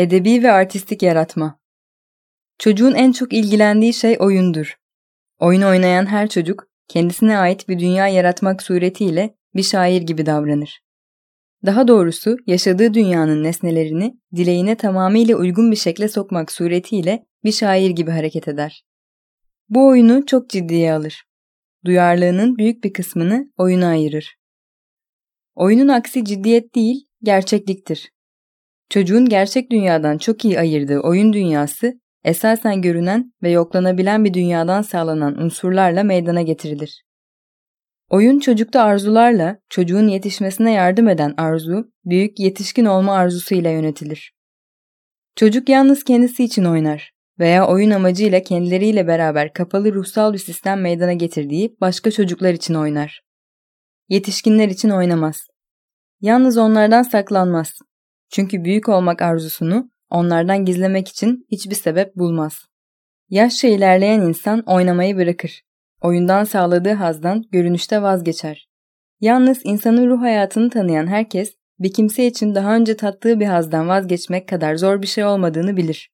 Edebi ve artistik yaratma. Çocuğun en çok ilgilendiği şey oyundur. Oyun oynayan her çocuk kendisine ait bir dünya yaratmak suretiyle bir şair gibi davranır. Daha doğrusu yaşadığı dünyanın nesnelerini dileğine tamamıyla uygun bir şekle sokmak suretiyle bir şair gibi hareket eder. Bu oyunu çok ciddiye alır. Duyarlılığının büyük bir kısmını oyuna ayırır. Oyunun aksi ciddiyet değil, gerçekliktir. Çocuğun gerçek dünyadan çok iyi ayırdığı oyun dünyası, esasen görünen ve yoklanabilen bir dünyadan sağlanan unsurlarla meydana getirilir. Oyun çocukta arzularla, çocuğun yetişmesine yardım eden arzu, büyük yetişkin olma arzusuyla yönetilir. Çocuk yalnız kendisi için oynar veya oyun amacıyla kendileriyle beraber kapalı ruhsal bir sistem meydana getirdiği başka çocuklar için oynar. Yetişkinler için oynamaz. Yalnız onlardan saklanmaz. Çünkü büyük olmak arzusunu onlardan gizlemek için hiçbir sebep bulmaz. Yaşça ilerleyen insan oynamayı bırakır. Oyundan sağladığı hazdan görünüşte vazgeçer. Yalnız insanın ruh hayatını tanıyan herkes bir kimse için daha önce tattığı bir hazdan vazgeçmek kadar zor bir şey olmadığını bilir.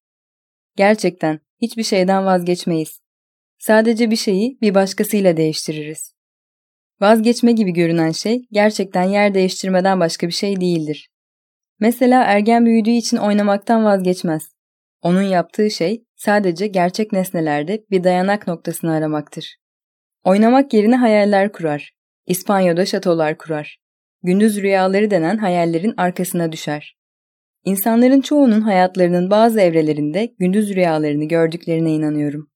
Gerçekten hiçbir şeyden vazgeçmeyiz. Sadece bir şeyi bir başkasıyla değiştiririz. Vazgeçme gibi görünen şey gerçekten yer değiştirmeden başka bir şey değildir. Mesela ergen büyüdüğü için oynamaktan vazgeçmez. Onun yaptığı şey sadece gerçek nesnelerde bir dayanak noktasını aramaktır. Oynamak yerine hayaller kurar. İspanya'da şatolar kurar. Gündüz rüyaları denen hayallerin arkasına düşer. İnsanların çoğunun hayatlarının bazı evrelerinde gündüz rüyalarını gördüklerine inanıyorum.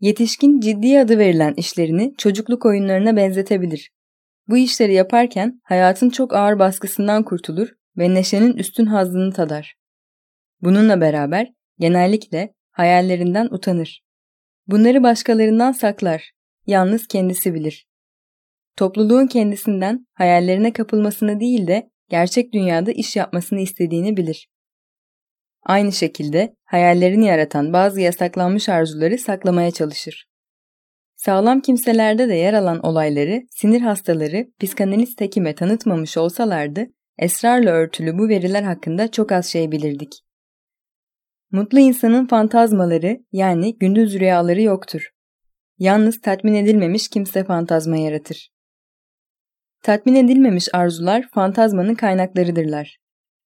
Yetişkin ciddi adı verilen işlerini çocukluk oyunlarına benzetebilir. Bu işleri yaparken hayatın çok ağır baskısından kurtulur ve neşenin üstün hazzını tadar. Bununla beraber genellikle hayallerinden utanır. Bunları başkalarından saklar, yalnız kendisi bilir. Topluluğun kendisinden hayallerine kapılmasını değil de gerçek dünyada iş yapmasını istediğini bilir. Aynı şekilde hayallerini yaratan bazı yasaklanmış arzuları saklamaya çalışır. Sağlam kimselerde de yer alan olayları sinir hastaları psikanalist hekime tanıtmamış olsalardı esrarla örtülü bu veriler hakkında çok az şey bilirdik. Mutlu insanın fantazmaları yani gündüz rüyaları yoktur. Yalnız tatmin edilmemiş kimse fantazma yaratır. Tatmin edilmemiş arzular fantazmanın kaynaklarıdırlar.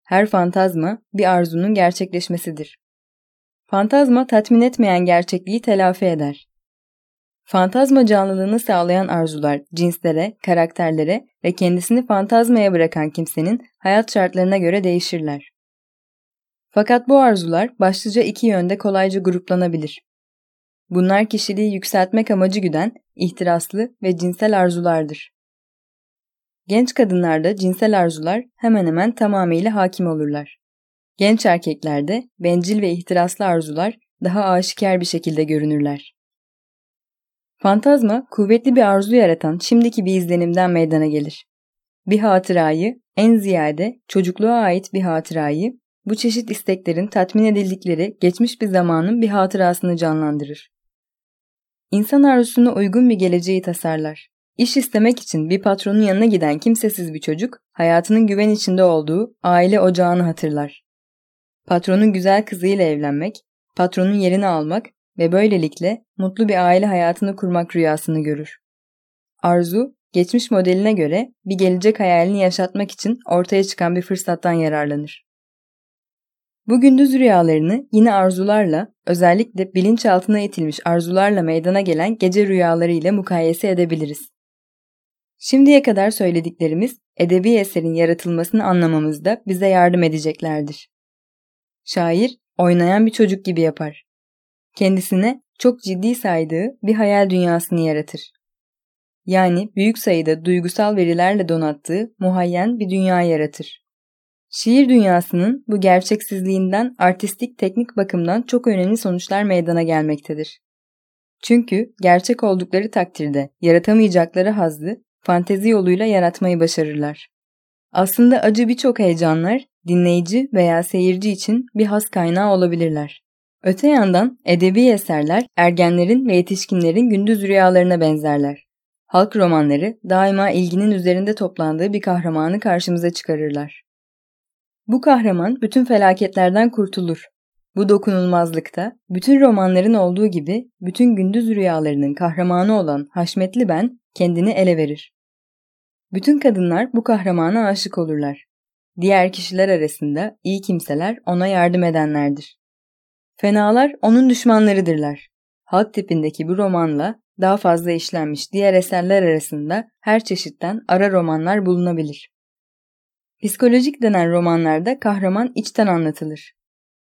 Her fantazma bir arzunun gerçekleşmesidir. Fantazma tatmin etmeyen gerçekliği telafi eder. Fantazma canlılığını sağlayan arzular cinslere, karakterlere ve kendisini fantazmaya bırakan kimsenin hayat şartlarına göre değişirler. Fakat bu arzular başlıca iki yönde kolayca gruplanabilir. Bunlar kişiliği yükseltmek amacı güden ihtiraslı ve cinsel arzulardır. Genç kadınlarda cinsel arzular hemen hemen tamamıyla hakim olurlar. Genç erkeklerde bencil ve ihtiraslı arzular daha aşikar bir şekilde görünürler. Fantazma, kuvvetli bir arzu yaratan şimdiki bir izlenimden meydana gelir. Bir hatırayı, en ziyade çocukluğa ait bir hatırayı, bu çeşit isteklerin tatmin edildikleri geçmiş bir zamanın bir hatırasını canlandırır. İnsan arzusuna uygun bir geleceği tasarlar. İş istemek için bir patronun yanına giden kimsesiz bir çocuk, hayatının güven içinde olduğu aile ocağını hatırlar. Patronun güzel kızıyla evlenmek, patronun yerini almak ve böylelikle mutlu bir aile hayatını kurmak rüyasını görür. Arzu, geçmiş modeline göre bir gelecek hayalini yaşatmak için ortaya çıkan bir fırsattan yararlanır. Bu gündüz rüyalarını yine arzularla, özellikle bilinçaltına itilmiş arzularla meydana gelen gece rüyaları ile mukayese edebiliriz. Şimdiye kadar söylediklerimiz edebi eserin yaratılmasını anlamamızda bize yardım edeceklerdir. Şair, oynayan bir çocuk gibi yapar. Kendisine çok ciddi saydığı bir hayal dünyasını yaratır. Yani büyük sayıda duygusal verilerle donattığı muhayyen bir dünya yaratır. Şiir dünyasının bu gerçeksizliğinden artistik teknik bakımdan çok önemli sonuçlar meydana gelmektedir. Çünkü gerçek oldukları takdirde yaratamayacakları hazzı fantezi yoluyla yaratmayı başarırlar. Aslında acı birçok heyecanlar dinleyici veya seyirci için bir has kaynağı olabilirler. Öte yandan edebi eserler ergenlerin ve yetişkinlerin gündüz rüyalarına benzerler. Halk romanları daima ilginin üzerinde toplandığı bir kahramanı karşımıza çıkarırlar. Bu kahraman bütün felaketlerden kurtulur. Bu dokunulmazlıkta bütün romanların olduğu gibi bütün gündüz rüyalarının kahramanı olan Haşmetli Ben kendini ele verir. Bütün kadınlar bu kahramana aşık olurlar. Diğer kişiler arasında iyi kimseler ona yardım edenlerdir. Fenalar onun düşmanlarıdırlar. Halk tipindeki bu romanla daha fazla işlenmiş diğer eserler arasında her çeşitten ara romanlar bulunabilir. Psikolojik denen romanlarda kahraman içten anlatılır.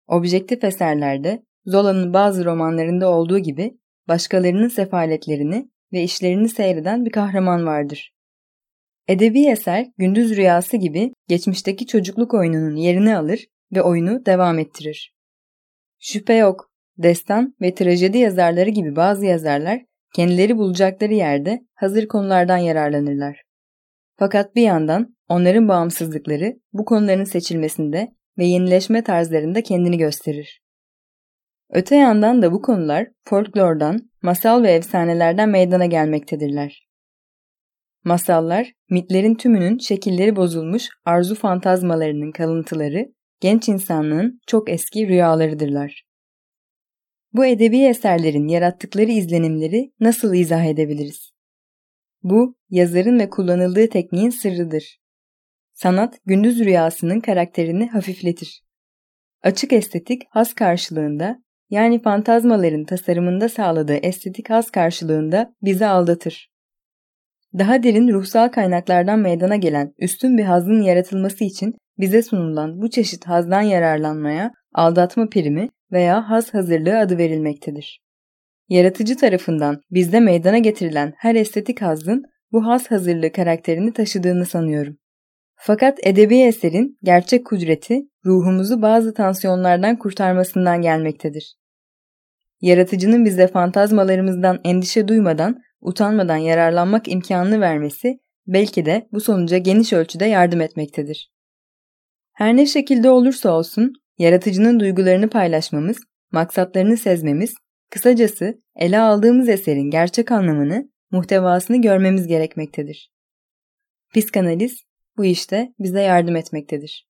Objektif eserlerde Zola'nın bazı romanlarında olduğu gibi başkalarının sefaletlerini ve işlerini seyreden bir kahraman vardır. Edebi eser gündüz rüyası gibi geçmişteki çocukluk oyununun yerini alır ve oyunu devam ettirir. Şüphe yok, destan ve trajedi yazarları gibi bazı yazarlar kendileri bulacakları yerde hazır konulardan yararlanırlar. Fakat bir yandan onların bağımsızlıkları bu konuların seçilmesinde ve yenileşme tarzlarında kendini gösterir. Öte yandan da bu konular folklordan, masal ve efsanelerden meydana gelmektedirler. Masallar, mitlerin tümünün şekilleri bozulmuş arzu fantazmalarının kalıntıları, genç insanlığın çok eski rüyalarıdırlar. Bu edebi eserlerin yarattıkları izlenimleri nasıl izah edebiliriz? Bu, yazarın ve kullanıldığı tekniğin sırrıdır. Sanat, gündüz rüyasının karakterini hafifletir. Açık estetik has karşılığında, yani fantazmaların tasarımında sağladığı estetik has karşılığında bizi aldatır. Daha derin ruhsal kaynaklardan meydana gelen üstün bir hazın yaratılması için bize sunulan bu çeşit hazdan yararlanmaya aldatma primi veya haz hazırlığı adı verilmektedir. Yaratıcı tarafından bizde meydana getirilen her estetik hazın bu haz hazırlığı karakterini taşıdığını sanıyorum. Fakat edebi eserin gerçek kudreti ruhumuzu bazı tansiyonlardan kurtarmasından gelmektedir. Yaratıcının bize fantazmalarımızdan endişe duymadan, utanmadan yararlanmak imkanını vermesi belki de bu sonuca geniş ölçüde yardım etmektedir. Her ne şekilde olursa olsun yaratıcının duygularını paylaşmamız, maksatlarını sezmemiz, kısacası ele aldığımız eserin gerçek anlamını, muhtevasını görmemiz gerekmektedir. Psikanaliz bu işte bize yardım etmektedir.